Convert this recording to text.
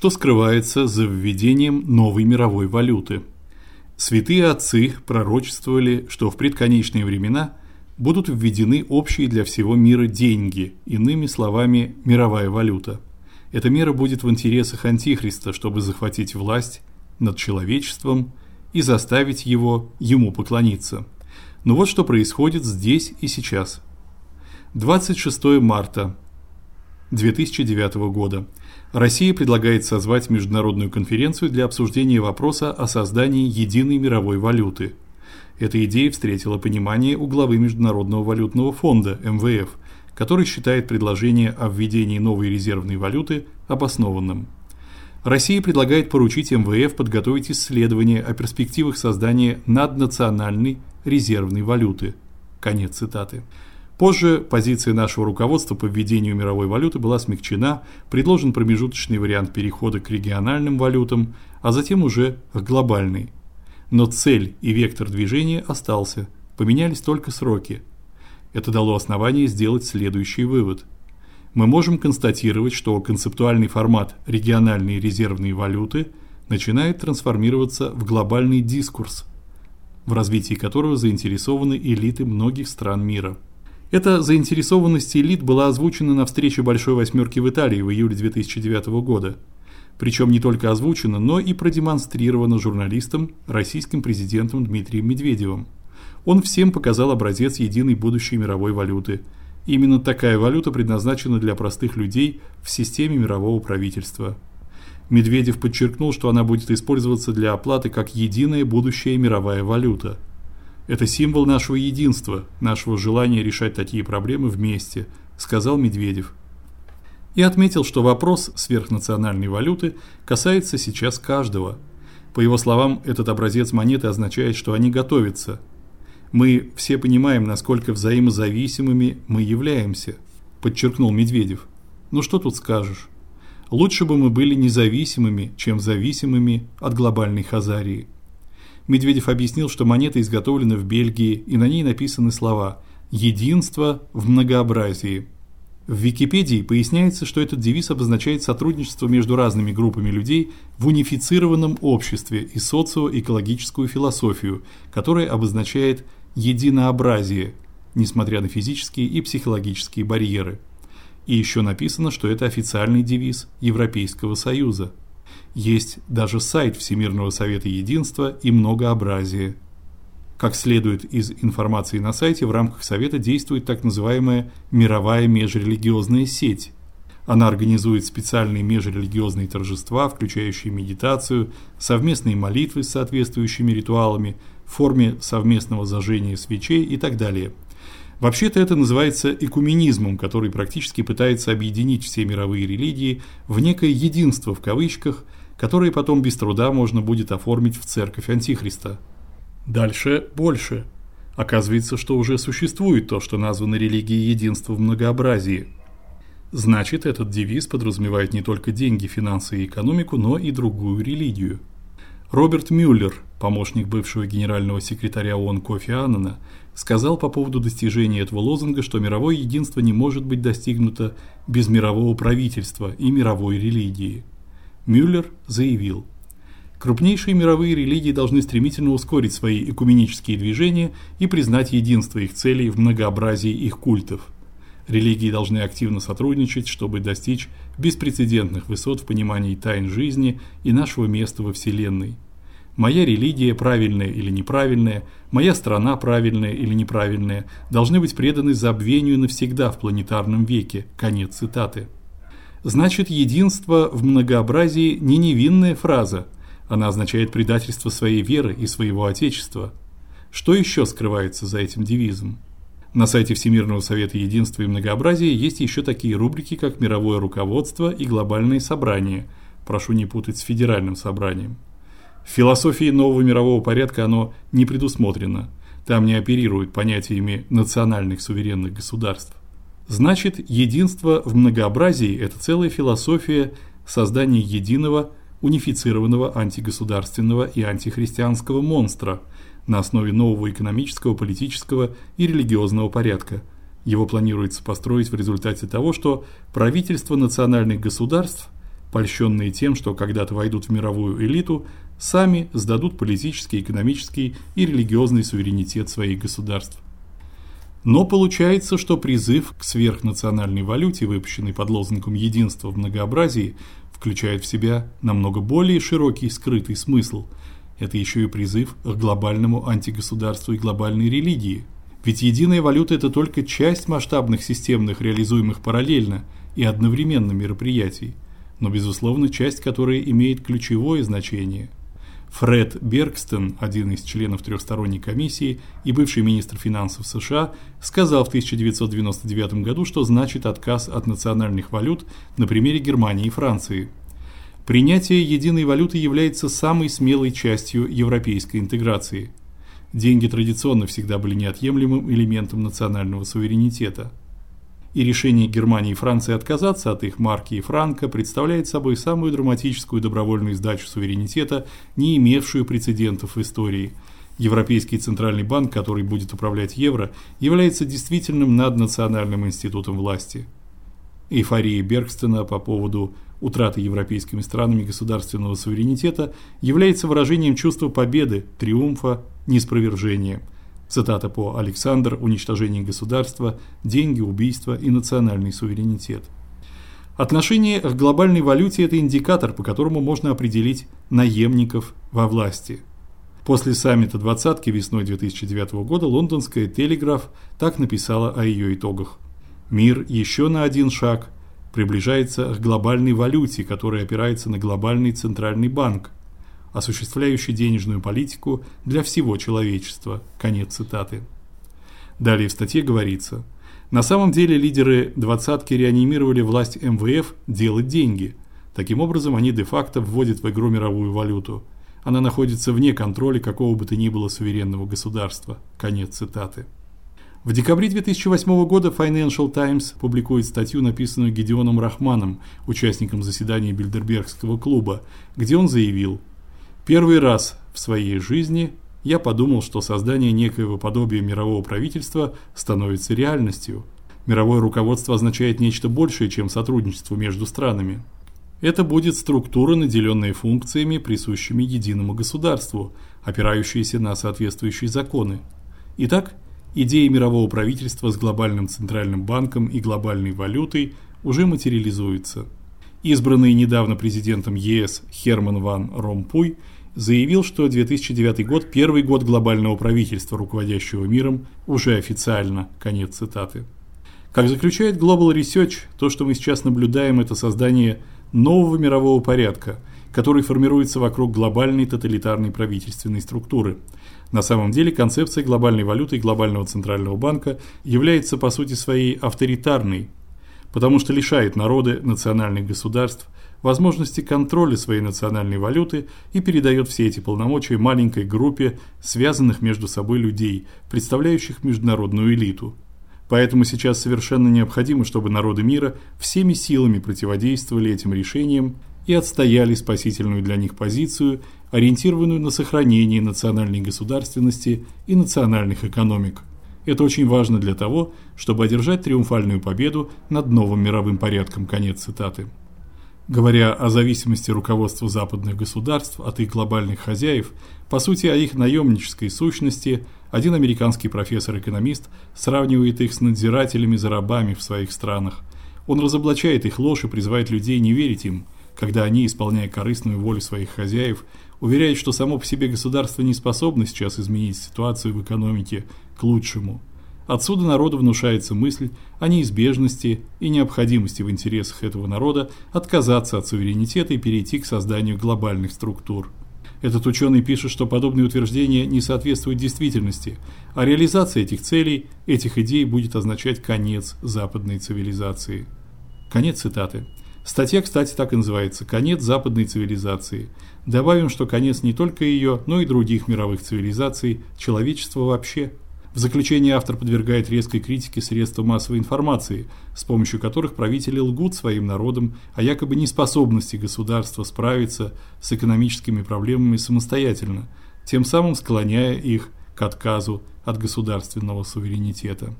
что скрывается за введением новой мировой валюты. Святые отцы пророчествовали, что в предконечные времена будут введены общие для всего мира деньги, иными словами, мировая валюта. Эта мера будет в интересах антихриста, чтобы захватить власть над человечеством и заставить его ему поклониться. Но вот что происходит здесь и сейчас. 26 марта 2009 года. Россия предлагает созвать международную конференцию для обсуждения вопроса о создании единой мировой валюты. Эта идея встретила понимание у главы Международного валютного фонда МВФ, который считает предложение о введении новой резервной валюты обоснованным. Россия предлагает поручить МВФ подготовить исследование о перспективах создания наднациональной резервной валюты. Конец цитаты. Позже позиция нашего руководства по введению мировой валюты была смягчена, предложен промежуточный вариант перехода к региональным валютам, а затем уже к глобальной. Но цель и вектор движения остался, поменялись только сроки. Это дало основание сделать следующий вывод. Мы можем констатировать, что концептуальный формат региональной резервной валюты начинает трансформироваться в глобальный дискурс, в развитии которого заинтересованы элиты многих стран мира. Эта заинтересованность элит была озвучена на встрече Большой восьмерки в Италии в июле 2009 года. Причем не только озвучена, но и продемонстрирована журналистом, российским президентом Дмитрием Медведевым. Он всем показал образец единой будущей мировой валюты. Именно такая валюта предназначена для простых людей в системе мирового правительства. Медведев подчеркнул, что она будет использоваться для оплаты как единая будущая мировая валюта – это символ нашего единства, нашего желания решать такие проблемы вместе, сказал Медведев. И отметил, что вопрос сверхнациональной валюты касается сейчас каждого. По его словам, этот образец монеты означает, что они готовятся. Мы все понимаем, насколько взаимозависимыми мы являемся, подчеркнул Медведев. Ну что тут скажешь? Лучше бы мы были независимыми, чем зависимыми от глобальной хазарии. Медведев объяснил, что монета изготовлена в Бельгии, и на ней написаны слова «Единство в многообразии». В Википедии поясняется, что этот девиз обозначает сотрудничество между разными группами людей в унифицированном обществе и социоэкологическую философию, которая обозначает единообразие, несмотря на физические и психологические барьеры. И еще написано, что это официальный девиз Европейского Союза – есть даже сайт Всемирного совета единства и многообразия. Как следует из информации на сайте, в рамках совета действует так называемая мировая межрелигиозная сеть. Она организует специальные межрелигиозные торжества, включающие медитацию, совместные молитвы с соответствующими ритуалами, в форме совместного зажжения свечей и так далее. Вообще-то это называется экуменизмом, который практически пытается объединить все мировые религии в некое единство в кавычках – которые потом без труда можно будет оформить в церковь Антихриста. Дальше больше. Оказывается, что уже существует то, что названо религией единства в многообразии. Значит, этот девиз подразумевает не только деньги, финансы и экономику, но и другую религию. Роберт Мюллер, помощник бывшего генерального секретаря ООН Кофи Аннана, сказал по поводу достижения этого лозунга, что мировое единство не может быть достигнуто без мирового правительства и мировой религии. Мюллер заявил: Крупнейшие мировые религии должны стремительно ускорить свои экуменические движения и признать единство их целей в многообразии их культов. Религии должны активно сотрудничать, чтобы достичь беспрецедентных высот в понимании тайн жизни и нашего места во вселенной. Моя религия правильная или неправильная, моя страна правильная или неправильная, должны быть преданы забвению навсегда в планетарном веке. Конец цитаты. Значит, единство в многообразии не невинная фраза. Она означает предательство своей веры и своего отечества. Что еще скрывается за этим девизом? На сайте Всемирного совета единства и многообразия есть еще такие рубрики, как мировое руководство и глобальные собрания. Прошу не путать с федеральным собранием. В философии нового мирового порядка оно не предусмотрено. Там не оперируют понятиями национальных суверенных государств. Значит, единство в многообразии это целая философия создания единого, унифицированного антигосударственного и антихристианского монстра на основе нового экономического, политического и религиозного порядка. Его планируется построить в результате того, что правительства национальных государств польщенные тем, что когда-то войдут в мировую элиту, сами сдадут политический, экономический и религиозный суверенитет своих государств. Но получается, что призыв к сверхнациональной валюте, выпущенный под лозунгом единства в многообразии, включает в себя намного более широкий скрытый смысл. Это еще и призыв к глобальному антигосударству и глобальной религии. Ведь единая валюта это только часть масштабных системных реализуемых параллельно и одновременно мероприятий, но безусловно, часть которой имеет ключевое значение – Фред Бергстен, один из членов трехсторонней комиссии и бывший министр финансов США, сказал в 1999 году, что значит отказ от национальных валют на примере Германии и Франции. Принятие единой валюты является самой смелой частью европейской интеграции. Деньги традиционно всегда были неотъемлемым элементом национального суверенитета и решение Германии и Франции отказаться от их марки и франка представляет собой самую драматическую добровольную сдачу суверенитета, не имевшую прецедентов в истории. Европейский центральный банк, который будет управлять евро, является действительным наднациональным институтом власти. Эйфория Бергстена по поводу утраты европейскими странами государственного суверенитета является выражением чувства победы, триумфа, неспровержения – Цитата по Александр «Уничтожение государства, деньги, убийства и национальный суверенитет». Отношение к глобальной валюте – это индикатор, по которому можно определить наемников во власти. После саммита двадцатки весной 2009 года лондонская «Телеграф» так написала о ее итогах. Мир еще на один шаг приближается к глобальной валюте, которая опирается на глобальный центральный банк, осуществляющий денежную политику для всего человечества. Конец цитаты. Далее в статье говорится: на самом деле лидеры двадцатки реанимировали власть МВФ делать деньги. Таким образом, они де-факто вводят в игру мировую валюту. Она находится вне контроля какого бы то ни было суверенного государства. Конец цитаты. В декабре 2008 года Financial Times публикует статью, написанную Гедеоном Рахманом, участником заседания Бильдербергского клуба, где он заявил: Первый раз в своей жизни я подумал, что создание некоего подобия мирового правительства становится реальностью. Мировое руководство означает нечто большее, чем сотрудничество между странами. Это будет структура, наделенная функциями, присущими единому государству, опирающаяся на соответствующие законы. Итак, идея мирового правительства с глобальным центральным банком и глобальной валютой уже материализуется. Избранный недавно президентом ЕС Херман ван Ромпуй – заявил, что 2009 год первый год глобального правительства, руководящего миром, уже официально. Конец цитаты. Как заключает Global Research, то, что мы сейчас наблюдаем это создание нового мирового порядка, который формируется вокруг глобальной тоталитарной правительственной структуры. На самом деле концепция глобальной валюты и глобального центрального банка является по сути своей авторитарной, потому что лишает народы национальных государств возможности контроля своей национальной валюты и передает все эти полномочия маленькой группе связанных между собой людей, представляющих международную элиту. Поэтому сейчас совершенно необходимо, чтобы народы мира всеми силами противодействовали этим решениям и отстояли спасительную для них позицию, ориентированную на сохранение национальной государственности и национальных экономик. Это очень важно для того, чтобы одержать триумфальную победу над новым мировым порядком. Конец цитаты. Говоря о зависимости руководства западных государств от их глобальных хозяев, по сути о их наемнической сущности, один американский профессор-экономист сравнивает их с надзирателями за рабами в своих странах. Он разоблачает их ложь и призывает людей не верить им, когда они, исполняя корыстную волю своих хозяев, уверяют, что само по себе государство не способно сейчас изменить ситуацию в экономике к лучшему. Отсюда народу внушается мысль о неизбежности и необходимости в интересах этого народа отказаться от суверенитета и перейти к созданию глобальных структур. Этот ученый пишет, что подобные утверждения не соответствуют действительности, а реализация этих целей, этих идей будет означать конец западной цивилизации. Конец цитаты. Статья, кстати, так и называется «Конец западной цивилизации». Добавим, что конец не только ее, но и других мировых цивилизаций, человечества вообще – в заключение автор подвергает резкой критике средства массовой информации, с помощью которых правители лгут своим народам о якобы неспособности государства справиться с экономическими проблемами самостоятельно, тем самым склоняя их к отказу от государственного суверенитета.